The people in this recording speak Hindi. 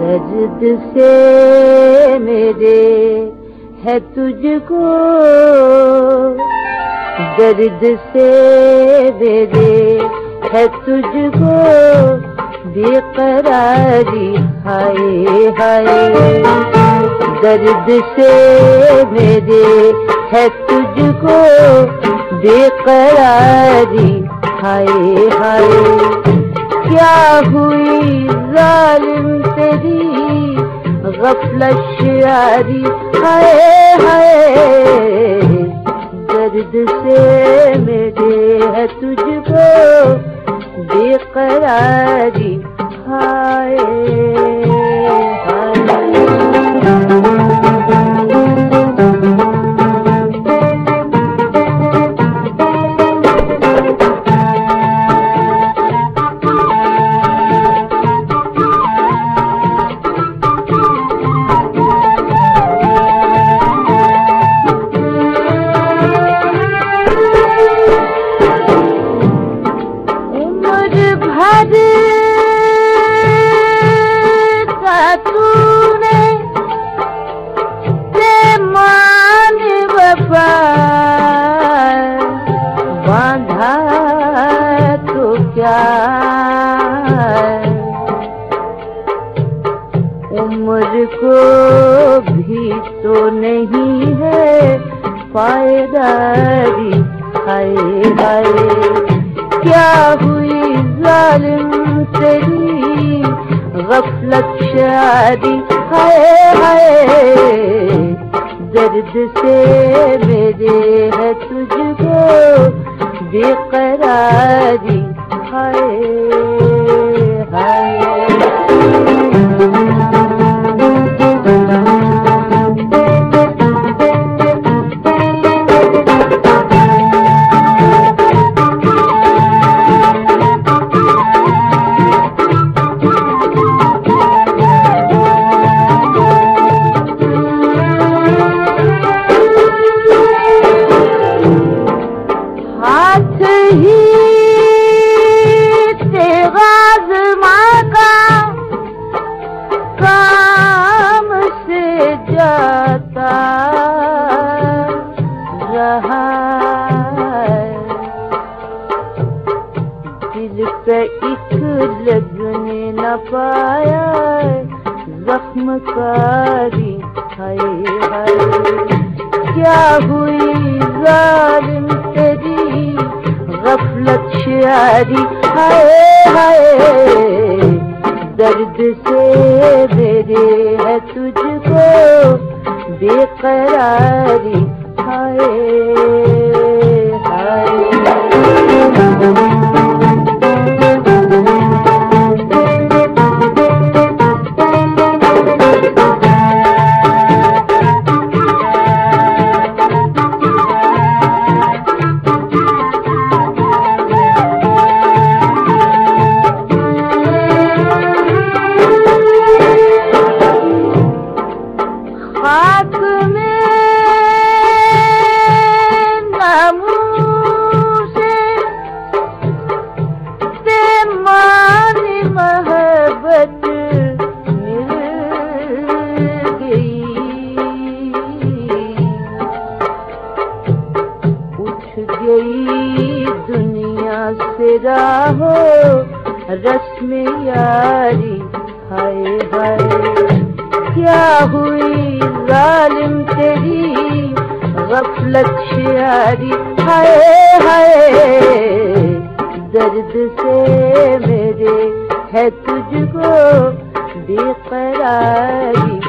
दर्द से मेरे है तुझको। दर्द से मेरे है तुझको। बेकरारी हाय हाय। दर्द से मेरे है तुझको बेकरारी। हाय हाय। क्या हुई जालिम तेरी गफलत शारी हाय हाय। दर्द से मेरे है तुझको बेकरारी। हाय। उम्र को भी तो नहीं है पायदारी हाय हाय। क्या हुई जालिम तेरी? गफलत शादी हाय हाय। दर्द से मेरे है तुझको बेकरारी हाय। कारी हाय हाय क्या शारी हाय हाय दर्द से मेरे है तुझको बेकरारी हाय से राहो रस्म यारी, हाय हाय। क्या हुई जालिम तेरी गफलत शारी हाय हाय, दर्द से मेरे है तुझको बेकरारी